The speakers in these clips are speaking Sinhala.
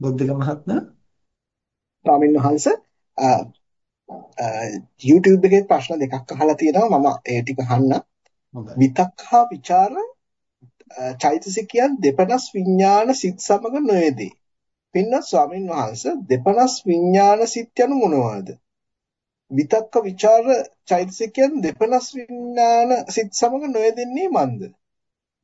බුද්ධික මහත්මයා ස්වාමීන් වහන්සේ YouTube එකේ ප්‍රශ්න දෙකක් අහලා තියෙනවා මම ඒ ටික අහන්න. විතක් හා ਵਿਚාර චෛතසිකයන් දෙපනස් විඥාන සිත් සමග නොයේදී. පින්න ස්වාමීන් වහන්සේ දෙපනස් විඥාන සිත් යනු මොනවාද? විතක්ක ਵਿਚාර චෛතසිකයන් දෙපනස් විඥාන සිත් සමග නොයදෙන්නේ මන්ද?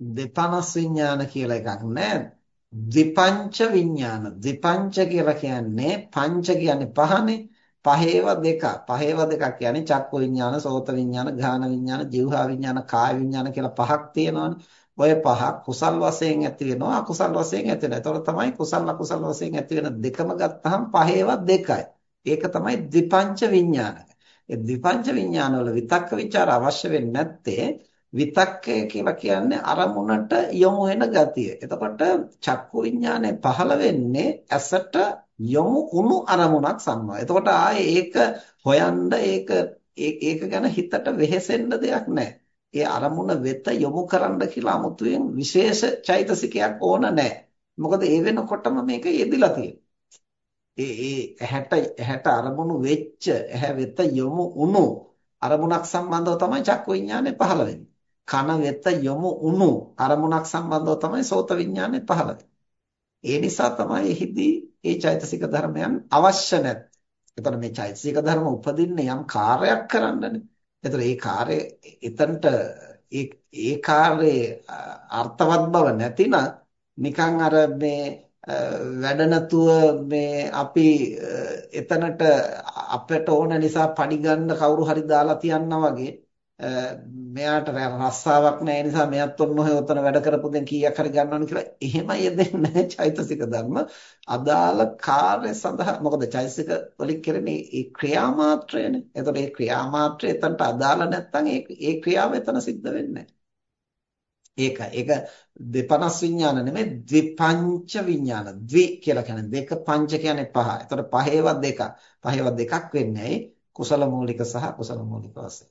දෙපනස් විඥාන කියලා එකක් නැහැ. දෙපංච විඥාන දෙපංච කියලා කියන්නේ පංච කියන්නේ පහනේ. පහේව දෙක. පහේව දෙක කියන්නේ චක්ක විඥාන සෝත විඥාන ඝාන විඥාන ජීවහා විඥාන කාය විඥාන කියලා පහක් තියෙනවානේ. ඔය පහ කුසල් වශයෙන් ඇති වෙනවා අකුසල් වශයෙන් ඇති වෙනවා. ඒතකොට තමයි කුසල් අකුසල් වශයෙන් ඇති වෙන දෙකම ගත්තහම පහේව දෙකයි. ඒක තමයි ද්විපංච විඥාන ඒ ද්විපංච විඥාන වල විතක්ක ਵਿਚාර අවශ්‍ය වෙන්නේ නැත්තේ විතක්කය කියලා කියන්නේ අරමුණට යොමු වෙන ගතිය. එතකොට චක්කු විඥානය පහළ වෙන්නේ ඇසට යොමු වුණු අරමුණක් සම්මා. එතකොට ආයේ ඒක හොයන්න ඒක ඒක ගැන හිතට වෙහෙසෙන්න දෙයක් නැහැ. ඒ අරමුණ වෙත යොමු කරන්න කියලා 아무තුවෙන් විශේෂ චෛතසිකයක් ඕන නැහැ. මොකද ඒ වෙනකොටම මේක යෙදිලා තියෙනවා. ඒ ඒ ඇහැට ඇහැට අරමුණු වෙච්ච ඇහැ වෙත යොමු වුණු අරමුණක් සම්බන්ධව තමයි චක්කු විඥානය පහළ වෙන්නේ. කන වෙත යොමු වුණු අරමුණක් සම්බන්ධව තමයි සෝත විඥානය පහළ ඒ නිසා තමයි එහිදී මේ චෛතසික ධර්මයන් අවශ්‍ය නැත්. එතකොට මේ චෛතසික ධර්ම උපදින්නේ යම් කාර්යයක් කරන්නනේ. එතකොට මේ කාර්ය එතනට ඒ ඒ කාර්යයේ අර්ථවත් බව නැතිනම් නිකන් අර මේ වැඩ නැතුව මේ අපි එතනට අපට ඕන නිසා පඩි ගන්න කවුරු හරි දාලා තියන්නා වගේ මෙයාට රස්සාවක් නැහැ නිසා මෙයත් ඔන්න ඔය උතන වැඩ කරපු දැන් කීයක් හරි ගන්නවනේ කියලා එහෙම යෙදෙන්නේ නැහැ චෛතසික ධර්ම අදාළ කාර්ය සඳහා මොකද චෛතසික වලින් කරන්නේ ඒ ක්‍රියාමාත්‍රයනේ එතකොට ඒ ක්‍රියාමාත්‍රය එතනට අදාළ නැත්නම් ඒ ඒ ක්‍රියාව එතන සිද්ධ වෙන්නේ ඒකයි. ඒක දෙපනස් විඥාන නෙමෙයි ද්විපංච විඥාන. ද්වි කියලා කියන්නේ දෙක පංච කියන්නේ පහ. එතකොට පහේවත් දෙක. පහේවත් දෙකක් වෙන්නේ කුසල මූලික සහ කුසල මූලික වශයෙන්.